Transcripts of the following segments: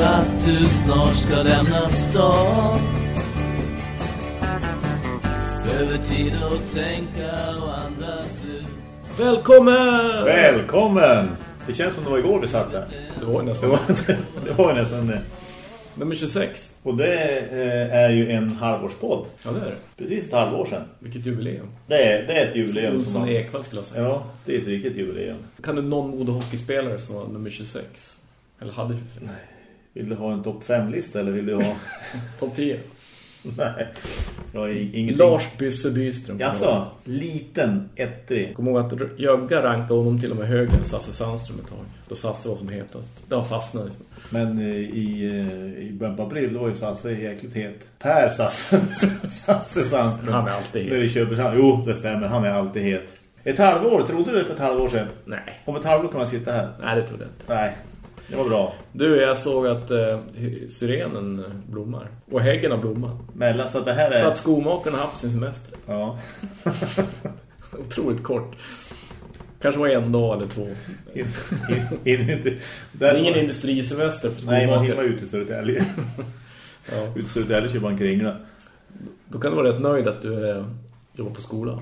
du att du snart ska lämna stan? Behöver tid att tänka och andas ut Välkommen! Välkommen! Det känns som det var igår vi satt där. Det var Det nästan var, det var nästan det. nummer 26. Och det eh, är ju en halvårspodd. Ja, det är det. Precis ett halvår sedan. Vilket jubileum. Det är, det är ett jubileum. Olsson Som man, Ekvall skulle jag säga. ja, det är ett riktigt jubileum. Kan du någon modehockeyspelare som var nummer 26? Eller hade 26? Vill du ha en topp 5-lista eller vill du ha... Topp 10. Nej, jag har ingenting. Lars Bysse Byström. Jaså, liten ettrig. Kom ihåg att Jögga rankade honom till och med högre än Sasse Sandström ett tag. Då Sasse var som hetast. Det var fastnat liksom. Men eh, i, eh, i början på april då var ju Sasse jäkligt het. Per Sasse, Sasse Sandström. Han är alltid het. Nu Köpenhamn. Jo, det stämmer. Han är alltid het. Ett halvår, trodde du det för ett halvår sedan? Nej. Om ett halvår kan man sitta här. Nej, det trodde jag inte. Nej, det var bra. Du, jag såg att eh, syrenen blommar. Och häggen har blommat. Mellan så att det här är... Så att skomakarna har haft sin semester. Ja. Otroligt kort. Kanske var en dag eller två. In, in, in, inte, Det är ingen industrisemester för Nej, man himmar ut i Södertälje. Ja. Ut i Södertälje köper man kringla. Då kan du vara rätt nöjd att du eh, jobbar på skolan.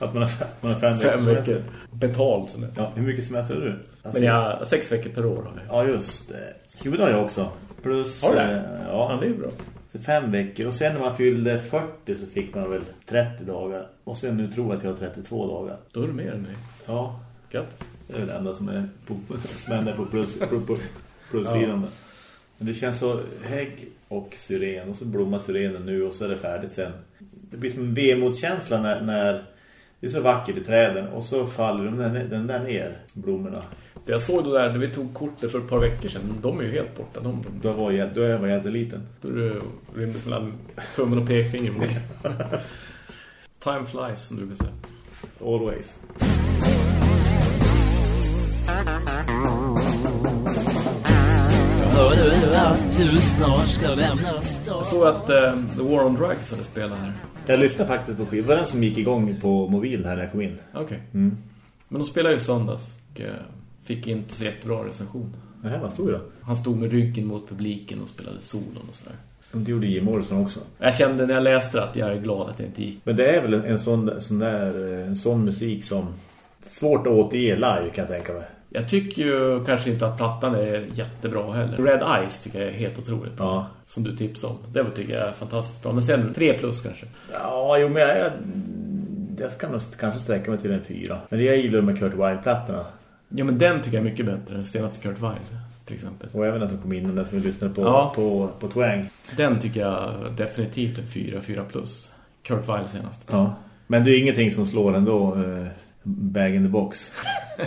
Att man har, man har fem, Fem semester. veckor. Betalt semester. Ja, hur mycket semester är du? Alltså, Men jag, sex veckor per år har jag. Ja, just det. Jo, det har jag också. Plus... Har du det? eh, Ja, Ja, det är bra. så fem veckor. Och sen när man fyllde 40 så fick man väl 30 dagar. Och sen nu tror jag att jag har 32 dagar. Då är du mer än mig. Ja, Grattis. det är det enda som är på, som är på plus, på, plussidan. Men det känns så hägg och syren. Och så blommar syrenen nu och så är det färdigt sen. Det blir som en vemodskänsla när, när det är så vackert i träden. Och så faller den där, den där ner, blommorna. Det jag såg då där när vi tog kortet för ett par veckor sedan. De är ju helt borta. De, Då var jag, då jag var jätteliten. då du rymdes mellan tummen och pekfinger. Time flies som du brukar säga. Always. Jag såg att eh, The War on Drugs hade spelat här. Jag lyssnade faktiskt på skivan. Det den som gick igång på mobilen här när jag kom in. Okej. Mm. Men de spelade ju söndags och eh, fick inte så jättebra recension. Det här var stor då. Han stod med ryggen mot publiken och spelade solon och sådär. Det gjorde Jim Morrison också. Jag kände när jag läste det att jag är glad att det inte gick. Men det är väl en, en sån, sån där, eh, en sån musik som svårt att återge live kan jag tänka mig. Jag tycker ju kanske inte att plattan är jättebra heller. Red Eyes tycker jag är helt otroligt bra. Ja. Som du tipsade om. Det tycker jag är fantastiskt bra. Men sen 3 plus kanske. Ja, jo, men jag, jag, jag ska nog kanske sträcka mig till en fyra. Men jag gillar med Kurt Weill-plattorna. Ja men den tycker jag är mycket bättre än senaste Kurt Weill till exempel. Och även att de kom in och den som vi lyssnade på, Ja. på, på Twang. Den tycker jag definitivt en 4, 4 plus. Kurt Weill senast. Ja. Men det är ingenting som slår ändå eh, Bag in the box.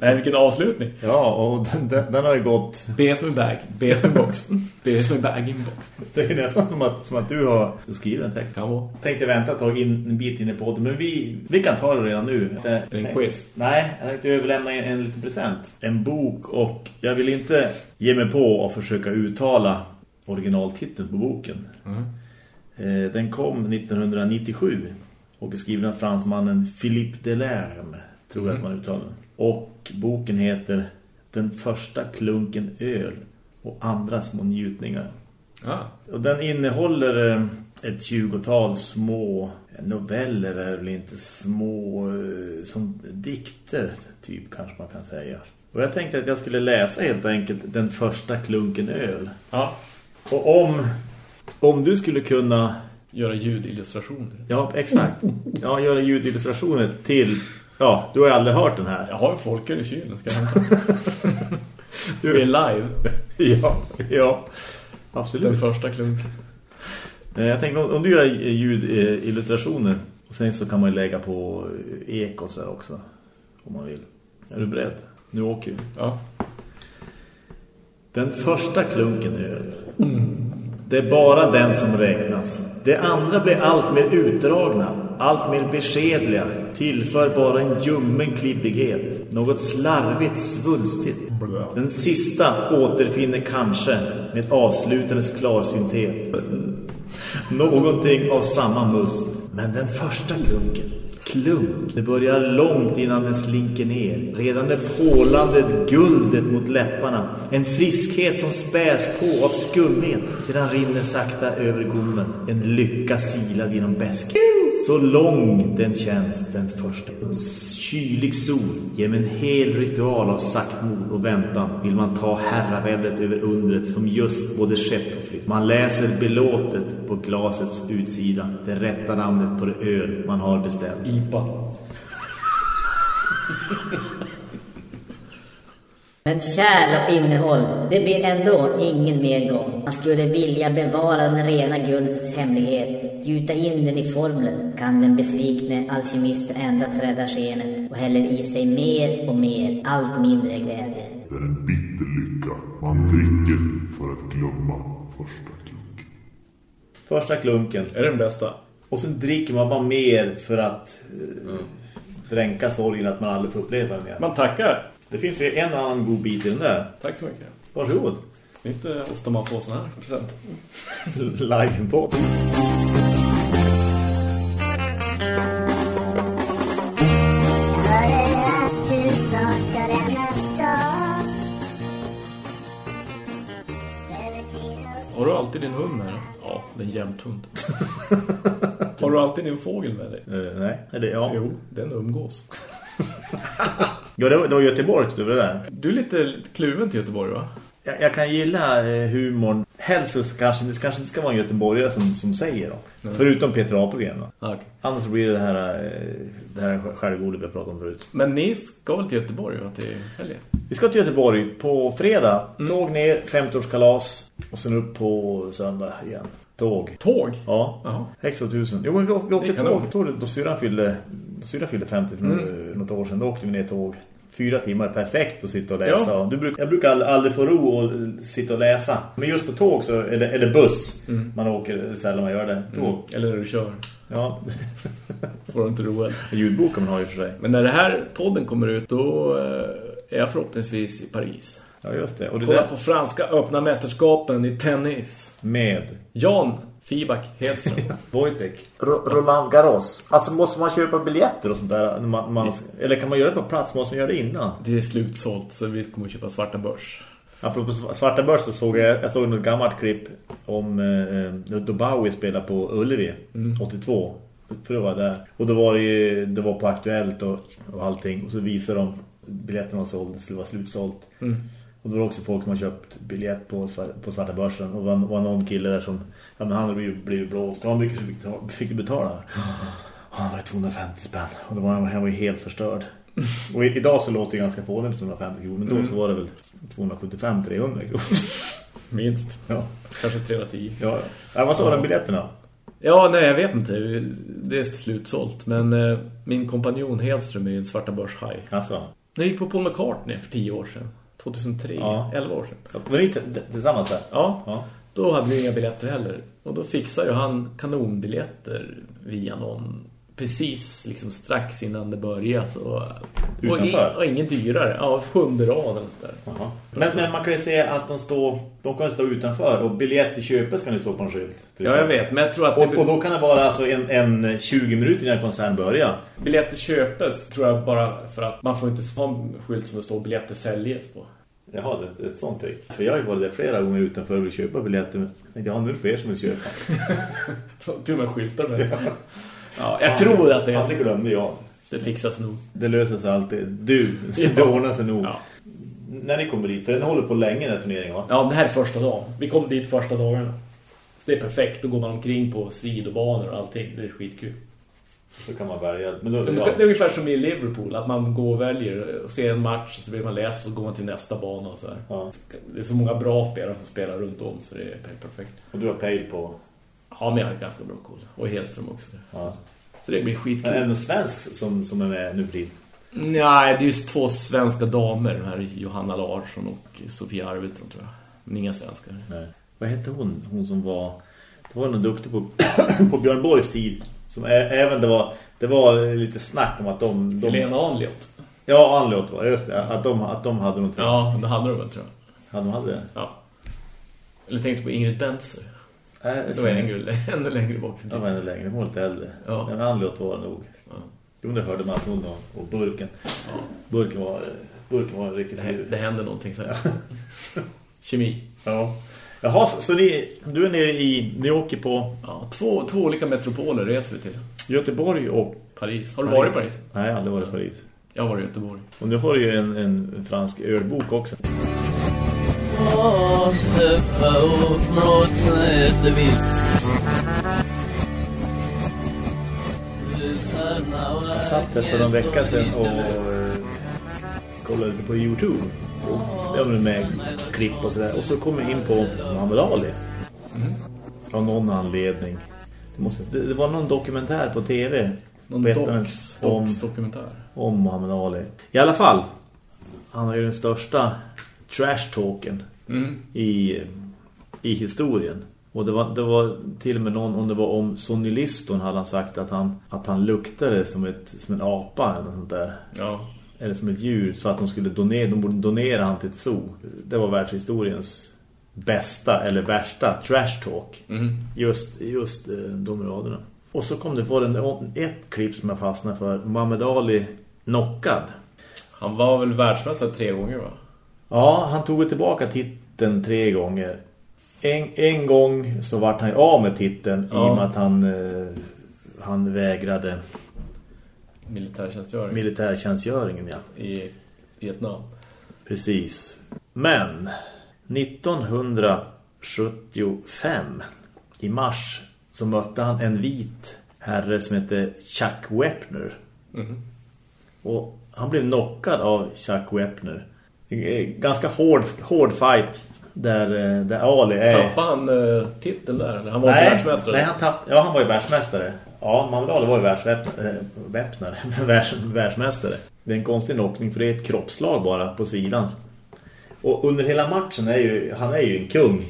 Nej, vilken avslutning. Ja, och den, den, den har ju gått... B som en bag, B som en box. B som en bag in box. Det är nästan som att, som att du har skrivit en text. Vara. tänkte vänta ett tag in, en bit in i podden, men vi, vi kan ta det redan nu. Är det en quiz? Nej, jag tänkte överlämna en, en liten present. En bok och jag vill inte ge mig på att försöka uttala originaltiteln på boken. Mm. Eh, den kom 1997 och är skriven av fransmannen Philippe Delerme, tror jag Mm. att man uttalar den. Och boken heter Den första klunken öl och andra små njutningar. Ah. Och den innehåller eh, ett tjugotal små noveller är väl inte små eh, som dikter typ kanske man kan säga. Och jag tänkte att jag skulle läsa helt enkelt den första klunken öl. Ja. Och om om du skulle kunna Göra ljudillustrationer. ja exakt. Ja, göra ljudillustrationer till ja, du har ju aldrig hört den här. Jag har en folköl i kylen, ska jag hämta. Ska vi live? Ja, ja. Absolut. Den första klunken. Eh, Jag tänkte om, du gör ljudillustrationer och sen så kan man ju lägga på eh, ek och så här också om man vill. Är du beredd? Nu åker vi. Ja. Den första klunken öl. Det är bara den som räknas. Det andra blir allt mer utdragna, allt mer beskedliga, tillför bara en ljummen klibbighet, något slarvigt svulstigt. Den sista återfinner kanske med avslutandets klarsynthet. Någonting av samma must. Men den första klunken, Klunk. Det börjar långt innan den slinker ner. Redan det pålande guldet mot läpparna. En friskhet som späs på av skumhet. Sedan rinner sakta över gommen. En lycka silad genom bäsken. Så lång den känns den första. Kylig sol ger en hel ritual av saktmod och väntan. Vill man ta herraväldet över undret som just både skett och flytt. Man läser belåtet på glasets utsida. Det rätta namnet på det öl man har beställt. IPA. Men kärl och innehåll, det blir ändå ingen medgång. Man skulle vilja bevara den rena guldets hemlighet. Gjuta in den i formlen kan den besvikne alkemisten endast rädda skenet och häller i sig mer och mer, allt mindre glädje. Det är en bitter lycka. Man dricker för att glömma första klunk. Första klunken. Är den bästa? Och sen dricker man bara mer för att eh, dränka sorgen att man aldrig får uppleva det mer. Man tackar. Det finns ju en annan god bit i den där. Tack så mycket. Varsågod. Det är inte ofta man får sån här present. Live på. Hur snart ska denna stad? Över tid och Har du alltid din hund med dig? Ja, det är en jämthund. Har du alltid din fågel med dig? Eh, nej, eller ja. Jo, den umgås. Ja, det var, det var Göteborg du var det där. Du är lite kluven till Göteborg va? Jag, jag kan gilla eh, humorn. Helst så kanske det kanske inte ska vara en göteborgare som, som säger då. Förutom Peter Apelgren då. Ah, okay. Annars blir det här, eh, det här självgodet vi har pratat om förut. Men ni ska väl till Göteborg va, till helgen? Vi ska till Göteborg på fredag. Tåg ner, 50-årskalas. Och sen upp på söndag igen. Tåg. Tåg? Ja, Jaha. extra tusen. Jo, men vi, vi åkte tåg. tåg då syrran fyllde, då syrran fyllde 50 för mm. något år sedan. Då åkte vi ner tåg. Fyra timmar perfekt att sitta och läsa. Ja. Du bruk, jag brukar aldrig, få ro och sitta och läsa. Men just på tåg så är det, är det buss. Man åker sällan man gör det. Tåg. Eller när du kör. Ja, Får du inte roa ljudboken man har ju för sig. Men när det här podden kommer ut då eh, är jag förhoppningsvis i Paris. Ja, just det. Och det Kolla där på franska öppna mästerskapen i tennis. med Jan Fibak Hedström. Wojtek. Roland Garros. Alltså måste man köpa biljetter och sånt där? Man, man, eller kan man göra det på plats? Måste man göra det innan? Det är slutsålt så vi kommer köpa svarta börs. Apropå svarta börs så såg jag, jag såg något gammalt klipp om eh, då Bowie spelade på Ullevi 82. För det var där. Och då var det ju, det var på Aktuellt och, och allting. Och så visade de biljetterna var såld, det skulle vara slutsålt. Och då var det också folk som har köpt biljett på, på svarta börsen. Och det var, var någon kille där som, ja men han blivit, blivit blåst. Ja, hur mycket fick, du- fick betala? Han var 250 spänn. Och då var han, han var helt förstörd. Och idag så låter det ganska fånigt med 250 kronor. Men då så var det väl 275-300 kronor. Minst. Ja. Kanske 310. Ja, ja. vad sa den biljetterna? Ja, nej jag vet inte. Det är slutsålt. Men eh, min kompanjon Hedström är ju en svarta börshaj. Alltså, Jag gick på Paul McCartney för 10 år sedan. 2003, Ja. 11 år sedan. var ni tillsammans där? Ja, Ja. då hade vi inga biljetter heller. Och då fixade ju han kanonbiljetter via någon precis liksom strax innan det började. Så, och, Utanför? och ingen dyrare. Ja, sjunde raden och sådär. Jaha. Men, men man kan ju se att de står de kan stå utanför och biljett i köpet ska ni stå på en skylt. Ja, jag vet. Men jag tror att Och, det, och då kan det vara alltså en, en 20 minuter innan konserten börjar. biljetter köpes tror jag bara för att man får inte ha en skylt som det står biljetter säljes på. Jaha, det är ett sånt trick. För jag har ju varit där flera gånger utanför och vill köpa biljetter. Men jag ja, nu det fler som vill köpa. Och med skyltar med sig. Ja, jag tror att det är det så. glömde jag. Det fixas nog. Det löser sig alltid. Du, Ja. det ordnar sig nog. Ja. När ni kommer dit, för den håller på länge den här turneringen va? Ja, det här är första dagen. Vi kom dit första dagarna. Så det är perfekt. Då går man omkring på sidobanor och allting. Det är skitkul. Så kan man välja. Men då, Det ja. är ungefär som i Liverpool. Att man går och väljer och ser en match. Så vill man läsa och så går man till nästa bana. Och så här. Ja. Det är så många bra spelare som spelar runt om. Så det är perfekt. Och du har pejl på... Ja, men jag har ganska bra koll. Och Hedström också. Ja. Så det blir Men skitkul. är det någon svensk som, som är med nu för tiden? Nej, det är just två svenska damer. Den här Johanna Larsson och Sofia Arvidsson tror jag. Men inga svenskar. Nej. Vad hette hon? Hon som var... Det var någon duktig på, på Björn Borgs tid. Som även det var... Det var lite snack om att de... de Helena Anliot. Ja, Anlåt var just det. Att de, att de hade någonting. Ja, det hade de väl tror jag. Hade de hade det? Ja. Eller tänkte på Ingrid Benser. Det var en guld, ännu längre bak. De var ännu längre, de var lite äldre. Ja. Men Anlåt var nog. Ja. Jo, det hörde man från och, och burken. Burken var, burken var riktigt Det, det händer någonting så här. Kemi. Ja. Jaha, så, så ni, du är nere i, ni åker på Ja, två, två olika metropoler reser vi till. Göteborg och Paris. Har du varit i Paris? Nej, jag har aldrig varit i Paris. Jag har varit i Göteborg. Och nu har du ju en, en fransk ölbok också. Steppa upp mot nästa vind. Jag satt där för någon vecka sedan och eh, kollade på YouTube. Och jag var med klipp och sådär. Och så kom jag in på Muhammad Ali. Av någon anledning. Det, måste, det, det var någon dokumentär på tv. Någon Berättade docs, om, docs dokumentär. om Muhammad Ali. I alla fall. Han är ju den största trash-talken Mm. i, i historien. Och det var, det var till och med någon, om det var om Sonny Liston hade han sagt att han, att han luktade som, ett, som en apa eller något sånt där. Ja. Eller som ett djur så att de skulle donera, de borde donera han till ett zoo. Det var världshistoriens bästa eller värsta trash talk. Mm. Just, just eh, de raderna. Och så kom det en, ett klipp som jag fastnade för. Muhammad Ali knockad. Han var väl världsmästare tre gånger va? Ja, han tog tillbaka titeln tre gånger. En, en gång så vart han av med titeln i Ja. och med att han, eh, han vägrade Militärtjänstgöring militärtjänstgöringen. Ja. i Vietnam. Precis. Men 1975 i mars så mötte han en vit herre som hette Chuck Wepner. Mhm. Och han blev knockad av Chuck Wepner. Ganska hård, hård fight där, eh, där Ali är... Tappade han uh, titeln där? Eller? Han var Nej, världsmästare. nej han tapp, ja, han var ju världsmästare. Ja, Muhammad Ali var ju världsväpnare, Världs, världsmästare. Det är en konstig knockning för det är ett kroppslag bara på sidan. Och under hela matchen är ju, han är ju en kung,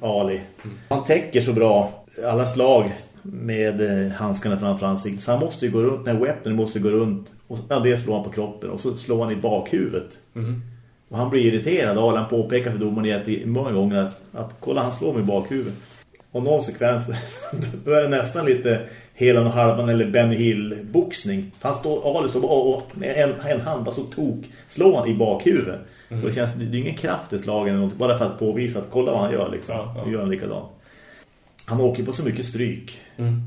Ali. Han täcker så bra alla slag med eh, handskarna framför ansiktet. Så han måste ju gå runt, när Wepner måste gå runt. Och, ja, det slår han på kroppen och så slår han i bakhuvudet. Och han blir irriterad och han påpekar för domaren många gånger att, att kolla han slår mig i bakhuvudet. Och någon sekvens då är det nästan lite hela och halvan eller Benny Hill-boxning. Han står, Ali står och med en, en hand bara så tok slår han i bakhuvudet. Och det känns, det är ingen kraft i slagen eller något, bara för att påvisa att kolla vad han gör liksom. Ja, ja. Gör han likadant. Han åker på så mycket stryk. Mm.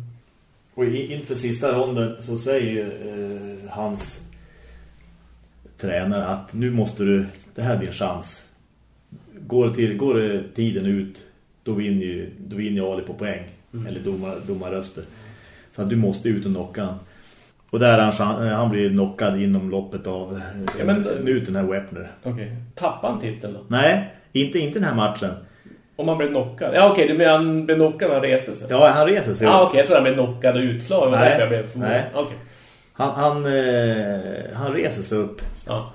Och inför sista ronden så säger eh, hans tränare att nu måste du, det här blir en chans. Går, till, går tiden ut, då vinner ju, då vinner ju Ali på poäng. Eller domar, domarröster. Så att du måste ut och knocka. Och där är han, chan- han blir knockad inom loppet av eh, Ja, men- en minut den här Wepner. Okej. Tappade han titeln då? Nej, inte, inte den här matchen. Om han blev knockad? Ja okej, du menar han blev knockad när han reste sig? Ja, han reser sig ah, upp. okej, jag tror han blev knockad och utslag. Det var Nej. jag blev. Nej. Han, han, eh, han reser sig upp. Ja.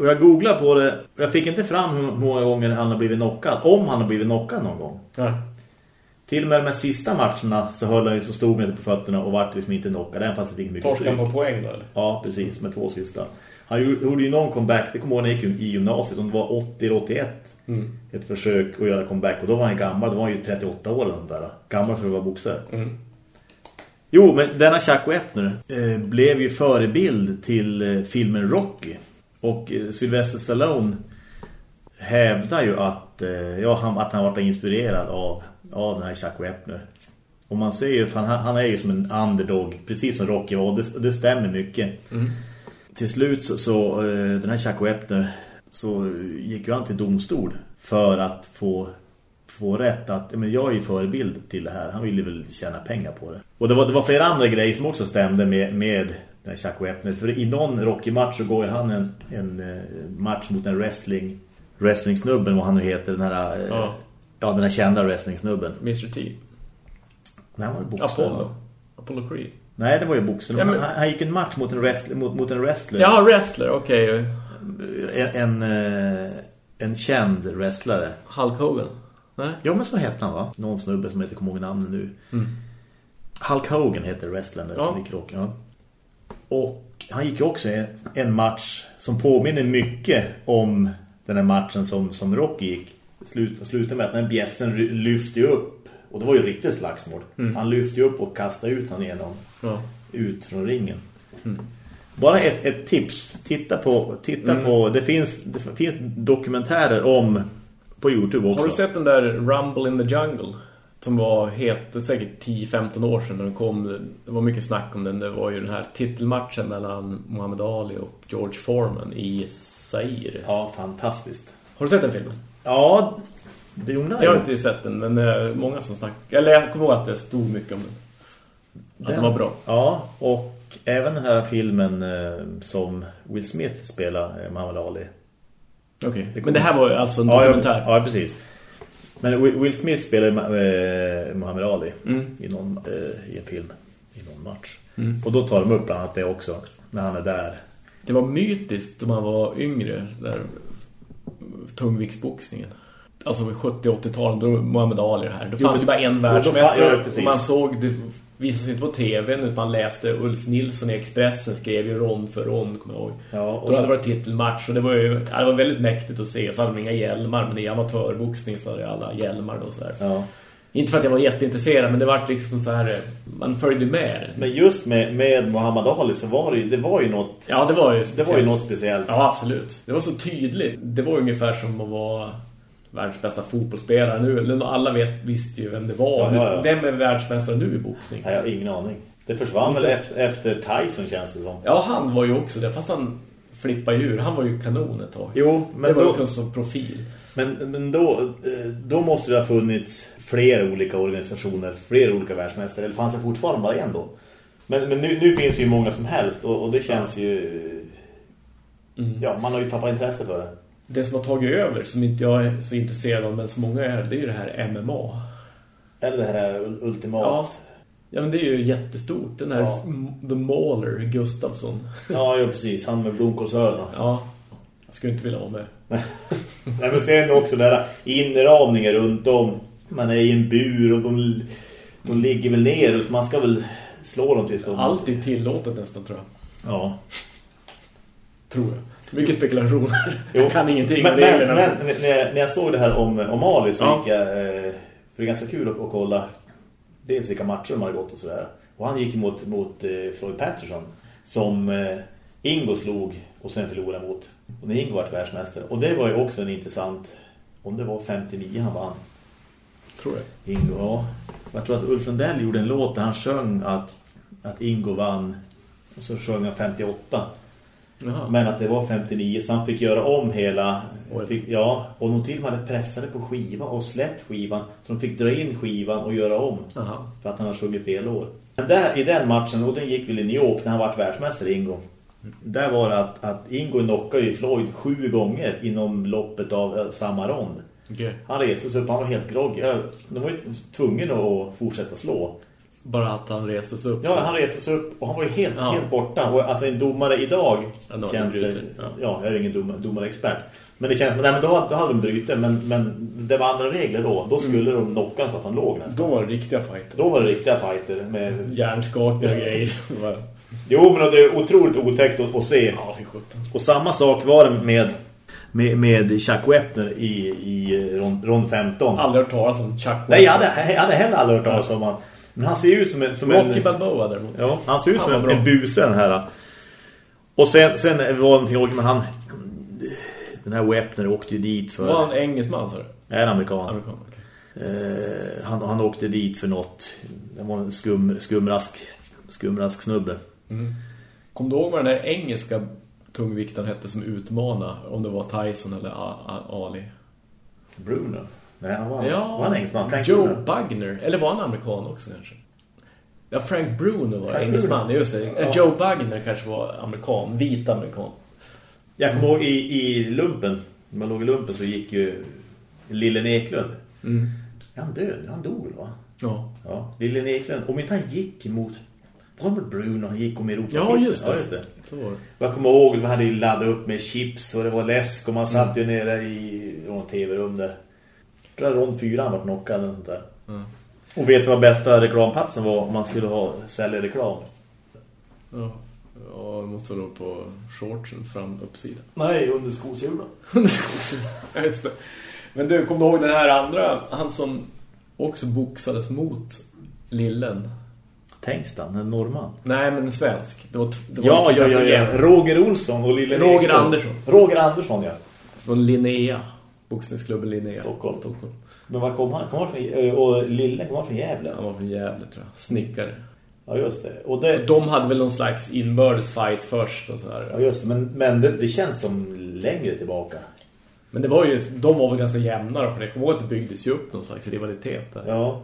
Och jag googlade på det. Jag fick inte fram hur många gånger han har blivit knockad. Om han har blivit knockad någon gång. Ja. Till och med de här sista matcherna så höll han ju så stod med på fötterna och vart liksom inte knockad. Även fast det fick mycket stryk. på poäng då eller? Ja, precis. Med två sista. Han gjorde gjorde ju någon comeback. Det kommer ihåg när han gick i gymnasiet. Om det var 80 eller 81. Mm. Ett försök att göra comeback. Och då var han gammal. Då var han ju 38 år eller något där. Gammal för att vara boxare. Mm. Jo, men denna Chuck Wepner eh, blev ju förebild till eh, filmen Rocky. Och eh, Sylvester Stallone hävdar ju att, eh, ja, han, att han varit inspirerad av, av den här Chuck Wepner. Och man ser ju, för han, är ju som en underdog, precis som Rocky var. Och det, det stämmer mycket. Till slut så, så eh, den här Chuck Wepner så gick ju han till domstol för att få få rätt att men jag är ju förebild till det här. Han ville väl tjäna pengar på det. Och det var, det var flera andra grejer som också stämde med, med den här Chuck Wepner. För i någon Rocky-match så går han en, en eh, match mot en wrestling wrestling-snubben, vad han nu heter. Den här, eh, Ja. ja. den här kända wrestling-snubben. Mr. T. Nej, han var boxare. Apollo. Apollo Creed. Nej, det var ju boxare. Ja, men- han, han gick en match mot en wrestler. Mot, mot en wrestler. Ja, wrestler, okej. En, en, eh, en känd wrestlare. Hulk Hogan. Nej? Ja, men så heter han va? Någon snubbe som heter, kommer ihåg namnet nu. Hulk Hogan heter wrestlern Ja. som gick rock, ja. Och han gick också en, match som påminner mycket om den här matchen som, som Rocky gick. Slut, slutade med att den bjässen lyfte upp. Och det var ju riktigt slagsmål. Han lyfte upp och kastade ut han igenom. Ja. Ut från ringen. Bara ett, ett tips. Titta på, titta Mm. på det, finns, det finns dokumentärer om på Youtube också. Har du sett den där Rumble in the Jungle? Som var het, säkert 10-15 år sedan när den kom. Det var mycket snack om den. Det var ju den här titelmatchen mellan Muhammad Ali och George Foreman i Zaire. Ja, fantastiskt. Har du sett den filmen? Ja, det gjorde Jag har inte sett den, men många som snackar. Eller jag kommer ihåg att det stod mycket om den. Att den var bra. Ja, och även den här filmen eh, som Will Smith spelar, eh, Muhammad Ali. Okej, men det här var alltså en Ja, dokumentär. Ja, ja, precis. Men Will Smith spelar eh, Muhammad Ali Mm. i, någon, eh, i en film, i någon match. Mm. Och då tar de upp bland annat det också, när han är där. Det var mytiskt om man var yngre, där tungviktsboxningen. Alltså 70-80-talen, då Muhammad Ali det här. Då Jo, fanns men- det bara en världsmästare. ja, och man såg, det visades inte på tvn utan man läste Ulf Nilsson i Expressen skrev ju rond för rond, kommer jag ihåg. Ja, och Då hade det varit titelmatch och det var ju ja, det var väldigt mäktigt att se. Så hade de inga hjälmar, men i amatörboxning så hade alla hjälmar och så här. Ja. Inte för att jag var jätteintresserad, men det var liksom så här man följde med. Men just med, med Muhammad Ali så var det ju, det var ju något, Ja, det var ju det var ju något speciellt. Ja, absolut. Det var så tydligt. Det var ungefär som att vara världens bästa fotbollsspelare nu. Eller Alla vet, visste ju vem det var. Ja, ja. Vem är världsmästare nu i boxning? Nej, jag har ingen aning. Det försvann väl efter, efter Tyson känns det som. Ja, han var ju också det. Fast han flippade ur. Han var ju kanon ett tag. Jo, men det var då- också en sån profil. Men, men då, eh, då måste det ha funnits fler olika organisationer, fler olika världsmästare. Eller fanns det fortfarande bara en då? Men, men nu, nu finns det ju många som helst och, och det känns ju... Mm. Ja, man har ju tappat intresse för det. Det som har tagit över, som inte jag är så intresserad av, men som många är, det är ju det här MMA. Eller det här ul- ultimat. Ja. Ja, men det är ju jättestort. Den här Ja. The Mauler, Gustafsson. Ja, ja, precis. Han med blomkålsöronen. Ja, jag skulle inte vilja vara med. Nej, men sen också där inramningar runt om. Man är i en bur och de, de ligger väl ner och man ska väl slå dem tills de... Allt är tillåtet nästan, tror jag. Ja. Tror jag. Mycket spekulationer. Jag kan ingenting Men, men, men när, jag, när jag såg det här om, om Ali så Ja. gick jag... eh, det är ganska kul att, att kolla dels vilka matcher de hade gått och sådär. Och han gick mot, mot eh, Floyd Patterson som eh, Ingo slog och sen förlorade mot. Och när Ingo var världsmästare. Och det var ju också en intressant... Om det var 59 han vann. Tror jag. Ingo, ja. Jag tror att Ulf Lundell gjorde en låt där han sjöng att, att Ingo vann. Och så sjöng han 58. Jaha. Men att det var 59 så han fick göra om hela fick, Ja, och de till och med hade pressade på skiva och släppt skivan Så de fick dra in skivan och göra om. Jaha. För att han hade sjungit fel år. Men där, i den matchen, och den gick väl i New York när han var världsmästare Ingo. Där var det att, att Ingo knockade ju Floyd sju gånger inom loppet av eh, samma rond. Okej. Han reste sig upp, han var helt grogg De var ju tvungna att fortsätta slå Bara att han reste sig upp. Ja, han reste sig upp och han var ju helt, Ja. helt borta. Och alltså en domare idag har känns de det, ja. ja. jag är ingen dom, domarexpert. Men det känns, nej men då, då hade de brutit, men, men det var andra regler då. Då skulle de knocka så att han låg nästan. Då var det riktiga fighter. Då var det riktiga fighter med... Hjärnskakningar och grejer. Jo, men det är otroligt otäckt att, att se. ja, fy sjutton. Och samma sak var det med, med, med Chuck Wepner i, i rond, rond 15. Aldrig hört talas om Chuck Nej, jag hade, jag hade heller aldrig hört talas om han. Men han ser ju ut som en... Som Rocky en Balboa däremot. Ja, han ser ut som en, en buse den här. Och sen, sen var det någonting, men han... Den här Wepner åkte ju dit för... Var han engelsman, sa du? Är en amerikan. Amerikan, okej. Eh, han, han åkte dit för något. Det var en skum, skumrask, skumrask snubbe. Kom du ihåg vad den där engelska tungviktaren hette som utmana Om det var Tyson eller Ali? Bruno. Nej, han var, Ja, var han engelsman. Joe Bruno. Bugner. Eller var han amerikan också kanske? Ja, Frank Bruno var Frank engelsman, Bruno. just det. Ja. Joe Bugner kanske var amerikan, vit amerikan. Jag kommer ihåg i, i lumpen. När man låg i lumpen så gick ju Lillen Eklund. Mm. Han död? Han dog va? Ja. Ja, Lillen Eklund. Om inte han gick mot... Det Bruno han gick om Europa? Ja, just det. Just det. Så var det. Jag kommer ihåg vi hade laddat upp med chips och det var läsk och man satt ju nere i någon tv-rum där. Tror rond fyra han var knockad eller sånt där. Mm. Och vet du vad bästa reklamplatsen var om man skulle ha sälja reklam? Ja. Ja, det måste vara på shortsens fram uppsida. Nej, under skosulorna. ja, just det. Men du, kommer du ihåg den här andra, han som också boxades mot Lillen? Tengstan, en norrman. Nej, men en svensk. Det var, det var Ja, liksom ja, ja, ja. Roger Olsson och Lille Roger. Andersson. Roger Andersson, ja. Från Linnea. Boxningsklubben Linnea. Stockholm. Stockholm. Men var kom han? Kom han från, eh, och Lille kom han från Gävle? Han var från Gävle, tror jag. Snickare. Ja, just det. Och det, Och de hade väl någon slags inbördes fight först och så här. ja, just det. Men, men det, det känns som längre tillbaka. Men det var ju, de var väl ganska jämna då, för det kom ihåg att det byggdes ju upp någon slags rivalitet där. Ja.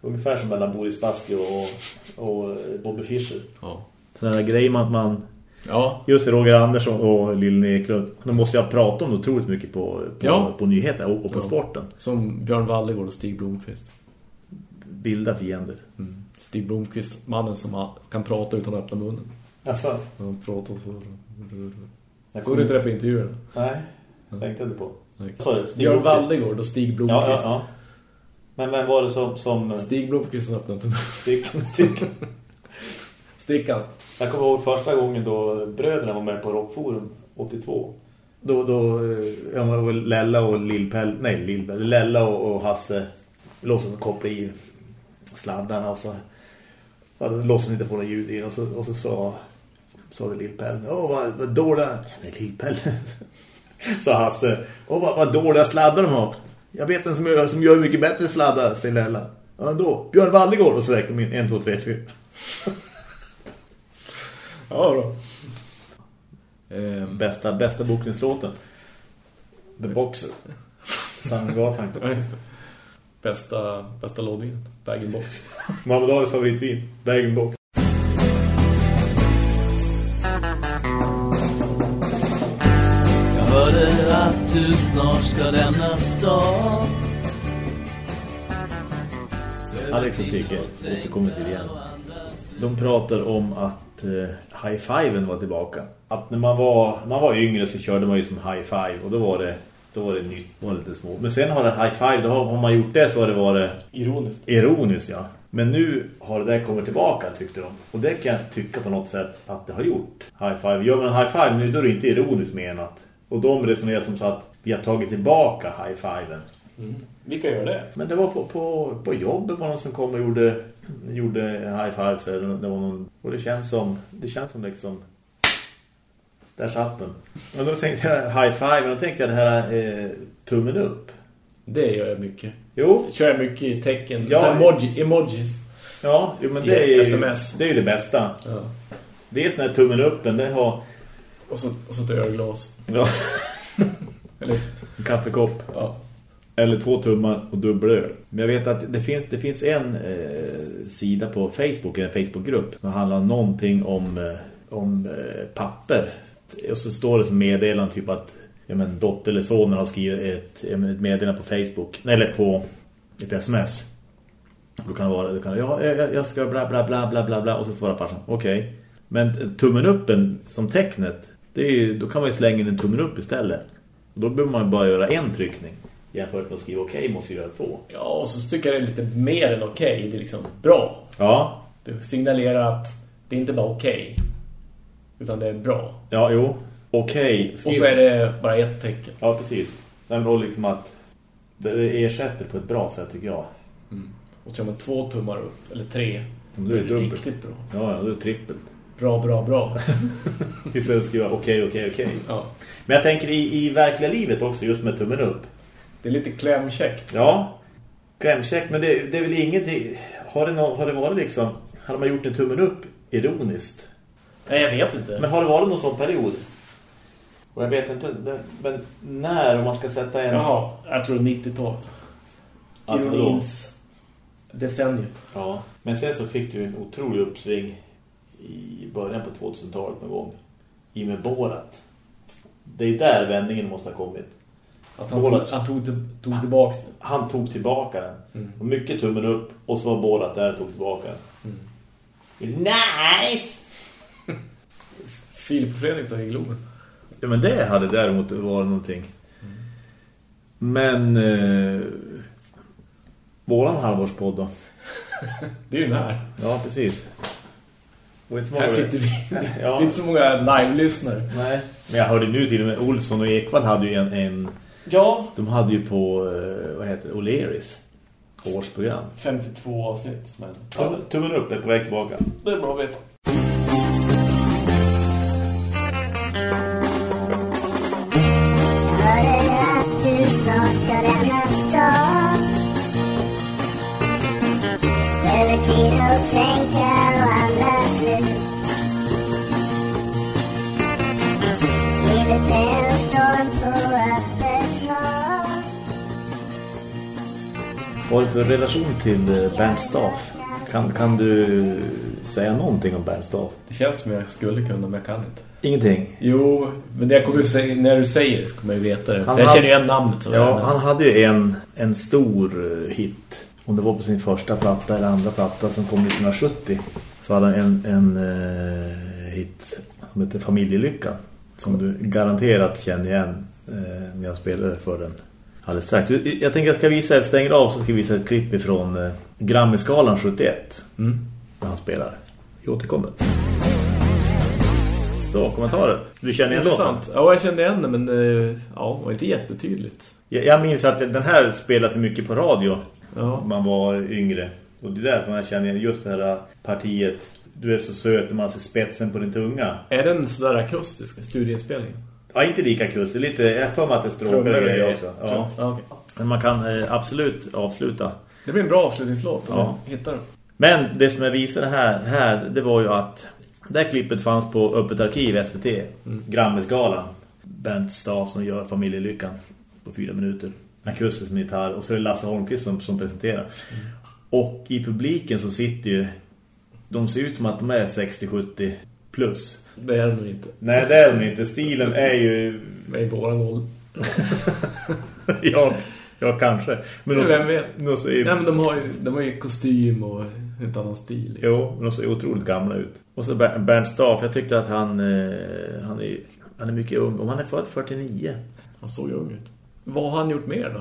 Ungefär som mellan Boris Baski och, och Bobby Fischer. Ja. Sådana här grejer man, man Ja, Just det, Roger Andersson och Lille Eklund. De måste jag prata om otroligt mycket på, på, Ja. på nyheter och, och på Ja. sporten. som Björn Wallegård och Stig Blomqvist. Bilda fiender. Stig Blomqvist, mannen som ha- kan prata utan att öppna munnen. Alltså, Han pratar så. jag Såg du inte det på intervjuerna? Nej, tänkte inte på. Sorry, Stig Björn. Wallegård och Stig Blomqvist. Ja, ja, ja. Men vem var det som... som Stig Blomqvist öppnade inte munnen. stick, stick. Stickan. Jag kommer ihåg första gången då bröderna var med på Rockforum 82. Då, då eh, ja, det Lella och Lillpell, nej Lillpell, Lella och, och Hasse låtsas koppla i sladdarna och så ja, låtsas inte få något ljud i och så, och så sa, sa det Lillpell, åh vad, vad dåliga, nej Lillpell, sa Hasse, åh vad, vad dåliga sladdar de har. Jag vet en som gör, som gör mycket bättre sladdar, säger Lella. Ja då, Björn Wallegård och så räknar de in 1, 2, 3, 4. Ja då. Ehm, Bästa, bästa bokningslåten. The Boxer. Simon Garfunkel. ja, just det. Bästa, bästa lådvinen. Bag-in-box. Muhammad Alis favoritvin. Bag-in-box. Jag hörde att du snart ska lämna stan Alex och Sigge återkommer till igen. De pratar om att eh, high-fiven var tillbaka. Att när man var, man var yngre så körde man ju som high-five och då var det då var det nytt och lite små. Men sen har det high-five, då har, har man gjort det så har det varit Ironiskt. ironiskt, ja. Men nu har det där kommit tillbaka tyckte de. Och det kan jag tycka på något sätt att det har gjort. High-five. Gör man en high-five nu då är det inte ironiskt menat. Och de resonerar som så att vi har tagit tillbaka high-fiven. Vilka gör det? Men det var på, på, på jobbet var någon som kom och gjorde, gjorde high fives eller det var någon, och det känns som det känns som liksom där satt den. Och då tänkte jag high five och då tänkte jag det här eh, tummen upp. Det gör jag mycket. Jo, Kör jag mycket i tecken. Ja. Emoji, emojis. ja, jo, men det är SMS. det är ju det bästa. Ja. Dels här tummen upp den det har Och så, och så ett ölglas. ja, Eller, en kaffekopp ja eller två tummar och dubbelöl. Men jag vet att det finns, det finns en eh, sida på Facebook, en Facebookgrupp som handlar om någonting om, eh, om eh, papper. Och så står det som meddelande typ att ja, men, dotter eller sonen har skrivit ett, ett meddelande på Facebook eller på ett sms. Och då kan det vara, det kan, ja, jag, jag ska bla bla bla bla bla bla och så svarar farsan, okej. Men eh, tummen uppen som tecknet, det är ju, då kan man ju slänga in en tummen upp istället. Och då behöver man bara göra en tryckning. Jämfört med att skriva okej måste jag göra två. ja, och så tycker jag det är lite mer än okej. Det är liksom bra. Ja, Det signalerar att det är inte bara okej. Utan det är bra. ja, jo. Okej. Och så är det bara ett tecken. Ja, precis. Men då liksom att det ersätter på ett bra sätt tycker jag. Och så man två tummar upp. Eller tre. Men då är det dubbelt. riktigt bra. Ja, ja, då är det trippelt. Bra, bra, bra. Istället skriva okej, okej, okej. Ja. Men jag tänker i, i verkliga livet också just med tummen upp. Det är lite klämkäckt. Ja, klämkäck. Men det, det är väl ingenting... Har det, har det varit liksom... Har man gjort en tummen upp ironiskt? Nej, jag vet inte. Men har det varit någon sån period? Och jag vet inte, men när om man ska sätta en... Jaha, jag tror 90-talet. Alltså? Ironins decennium. Ja, men sen så fick du en otrolig uppsving i början på 2000-talet någon gång. I med Borat. Det är där vändningen måste ha kommit. Att han, tog, Borat. han tog, tog tillbaka det. Han tog tillbaka den. Mm. Och mycket tummen upp och så var Borat där och tog tillbaka den. Mm. It's nice! Filip och Fredrik tar i Globen. Ja, men det hade däremot varit någonting. Men... Eh, våran halvårspodd då? Det är ju den här. Ja, precis. Här sitter vi. Det Ja. är inte så många live-lyssnare. Nej. Men jag hörde nu till och med Olsson och Ekvall hade ju en, en Ja. de hade ju på, eh, vad heter det, O'Learys. årsprogram. 52 avsnitt. Men... Tummen, tummen upp är på väg tillbaka. Det är bra att veta. Vad är det för relation till eh, Bernt Staff? Kan, kan du säga någonting om Bernt Staff? Det känns som jag skulle kunna, men jag kan inte. Ingenting. Jo, men det kommer säga, när du säger det så kommer jag veta det. Han jag hade- känner ju igen namnet. Ja, han hade ju en, en stor eh, hit. Om det var på sin första platta eller andra platta som kom 1970. Så hade han en, en eh, hit som heter Familjelycka. Som du garanterat känner igen eh, när jag spelade för den. Alldeles strax. Jag tänker jag ska visa, stänger av så ska jag visa ett klipp ifrån eh, Grammy-skalan 71. Mm. När han spelar. Vi återkommer. Så, kommentarer. Du känner igen låten? Intressant. Ja, jag kände igen det, men eh, ja, det var inte jättetydligt. Jag, jag minns att den här spelades mycket på radio Ja. man var yngre. Och det är därför man känner igen just det här partiet. Du är så söt och man ser spetsen på din tunga. Är den sådär akustisk, studieinspelningen? Ja, inte lika kust. Det är lite, jag får mig att det stråkar grejer också. Ja. Ja. Okej. Men man kan eh, absolut avsluta. Det blir en bra avslutningslåt om Ja. hittar den. Men det som jag visade här, här det var ju att det här klippet fanns på Öppet arkiv SVT. Mm. Grammisgalan. Bernt Staff som gör Familjelyckan på fyra minuter. Akustisk gitarr. Och så är det Lasse Holmqvist som, som presenterar. Mm. Och i publiken så sitter ju... De ser ut som att de är 60-70 plus. Det är nog inte. Nej, det är de inte. Stilen är ju... Men i våran ålder. ja, ja, kanske. Men de, Vem vet? de ser ju... Nej, men de har ju, de har ju kostym och en annan stil. Liksom. Jo, men de ser otroligt gamla ut. Och så Ber- Bernt Staff, jag tyckte att han, eh, han, är, han är mycket ung. Om han är född 49. Han såg ung ut. Vad har han gjort mer då?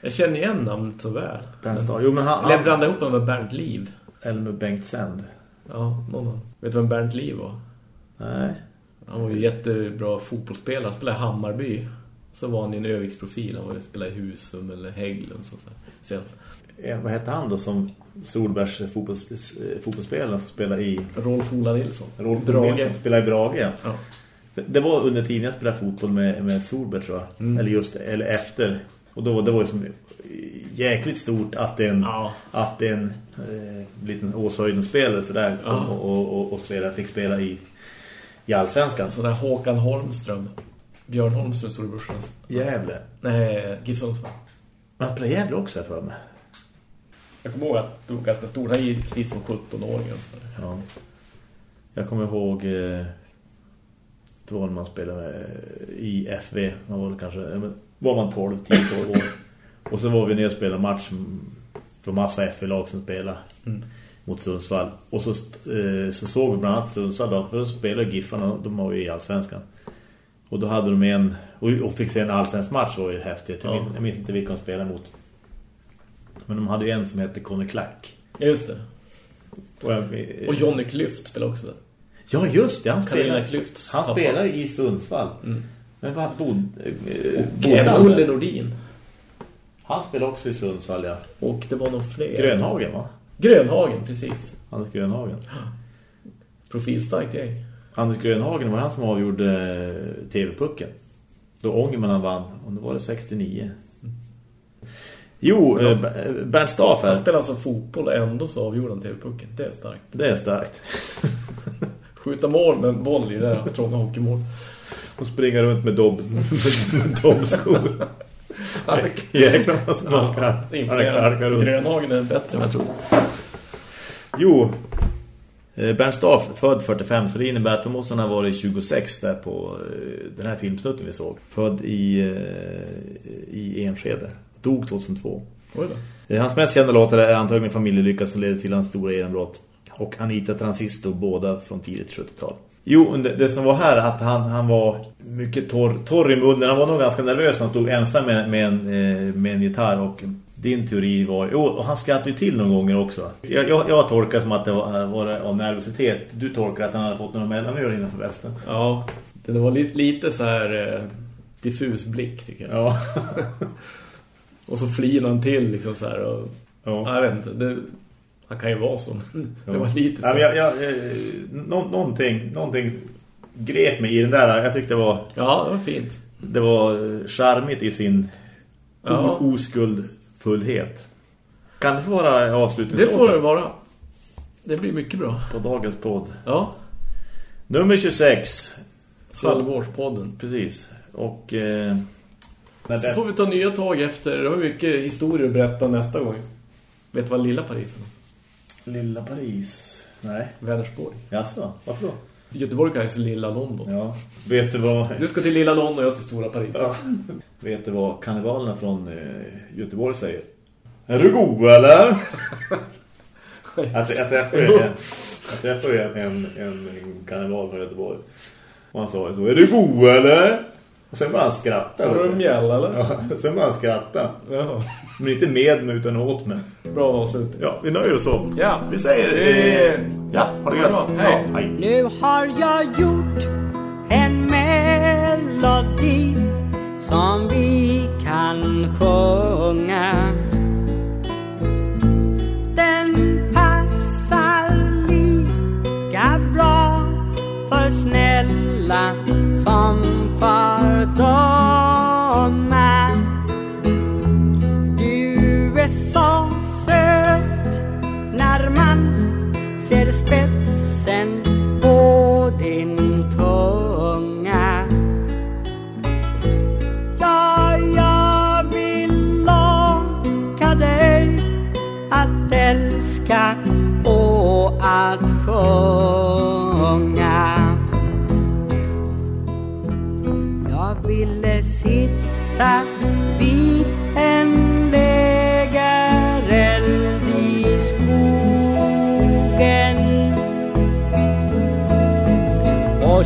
Jag känner igen namnet så väl. Bernt Staff. Jo, men han... Eller jag blandade ihop honom med Bernt Liv. eller med Bengt Sänd. Ja, någon annan. Vet du vem Bernt Liv var? Nej. Han var ju jättebra fotbollsspelare. Han spelade i Hammarby. Så var han i en öviksprofil. Han var ju spelade i Husum eller Hägglund. Så så. Sen Eh, vad hette han då som Solbergs fotbolls, eh, fotbollsspelare som spelar i... Rolf Ola Nilsson. Rolf Brage. Brage. Spelar i Brage, ja. Det- var under tiden jag spelade fotboll med, med Solberg tror jag. Mm. Eller just eller efter. Och då det var det som jäkligt stort att en, Ja. att en eh, liten Åshöjden-spelare sådär Ja. och, och, och, och spela, fick spela i, i Allsvenskan. Så där Håkan Holmström. Björn Holmström stod i brorsan. Gävle. Nej, GIF Sundsvall. Men han spelade Gävle också för mig. Jag kommer ihåg att det var ganska stor. Han gick dit som 17-åring. och så där. Ja. Jag kommer ihåg eh, det var när man spelade med, i FV. Man var kanske, var man 12, 10, 12 år. Och så var vi ner och spelade match för massa FV-lag som spelade Mm. Mot Sundsvall. Och så, eh, så såg vi bland annat Sundsvall då, för då spelade Giffarna, de var ju i Allsvenskan. Och då hade de en, och, och fick se en allsvensk match, var ju häftigt. Jag, Ja. minns, jag minns inte vilka de spelade mot. Men de hade ju en som hette Conny Klack. Ja, just det. Och, jag, Och Johnny Klyft spelade också där. Ja, just det. Han Klyfts han spelar i Sundsvall. Mm. Men bodde... Eh, bodde han? Olle Nordin. Han spelar också i Sundsvall, ja. Och det var nog fler. Grönhagen, va? Grönhagen, precis. Anders Grönhagen. Profilstarkt gäng. Anders Grönhagen var han som avgjorde eh, TV-pucken. Då Ångerman vann. Och då var det 69. Jo, eh, eh, Bernt Staff Han här. spelar alltså fotboll ändå så avgjorde han TV-pucken. Det är starkt. Det är starkt. Skjuta mål med boll i det där trånga hockeymål. Och springa runt med dobb, med dobbskor. Jäklar vad som man ska imponerande. runt. Grönhagen är bättre än jag tror. Jo, eh, Bernt Staff, född 45, så det innebär att då måste han ha varit 26 där på eh, den här filmsnutten vi såg. Född i, eh, i Enskede. Dog 2002. Oj då. Hans mest kända låtar är antagligen Familjelycka som leder till hans stora genombrott. Och Anita Transistor, båda från tidigt 70-tal. Jo, det, det som var här att han, han var mycket torr, torr i munnen. Han var nog ganska nervös. Han stod ensam med, med, en, eh, med en gitarr och din teori var... Jo, och han skrattade ju till någon gånger också. Jag, jag, jag tolkar som att det var, var av nervositet. Du tolkar att han hade fått några mellanöl innanför västen. Ja, det var li lite så här eh, diffus blick tycker jag. Ja. Och så flinar han till liksom så här och Ja, jag vet inte. Det, han kan ju vara så. men Det var lite så. Ja, jag, jag, eh, nå, någonting, någonting grep mig i den där. Jag tyckte det var, Ja, det var fint. det var eh, charmigt i sin Ja. oskuldfullhet. Kan det få vara avslutningslåten Det får det vara. Det blir mycket bra. på dagens podd? Ja, Nummer 26. Så- halvårspodden. Precis. Och eh, Så det, får vi ta nya tag efter. Det har mycket historier att berätta nästa gång. Vet du vad Lilla Paris är? Lilla Paris. Nej. Vänersborg. Jaså, varför då? Göteborg kan ju så Lilla London. Ja. Vet du vad Du ska till Lilla London och jag till Stora Paris. Ja. Vet du vad karnevalerna från eh, Göteborg säger? Är du god eller? Att jag träffade en, jag träffade en, en, en karneval från Göteborg. Och han sa så, är du god eller? Och sen började han skratta. Har du vet du. mjäll eller? Ja, sen började han skratta. Ja. Men inte med mig utan åt mig. Bra avslutning. Ja, vi nöjer oss så. Ja. Vi säger Eh, Ja, ha det det gött. Hej. Ja, hej. Nu har jag gjort en melodi som vi kan sjunga.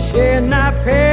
Och tjäna pengar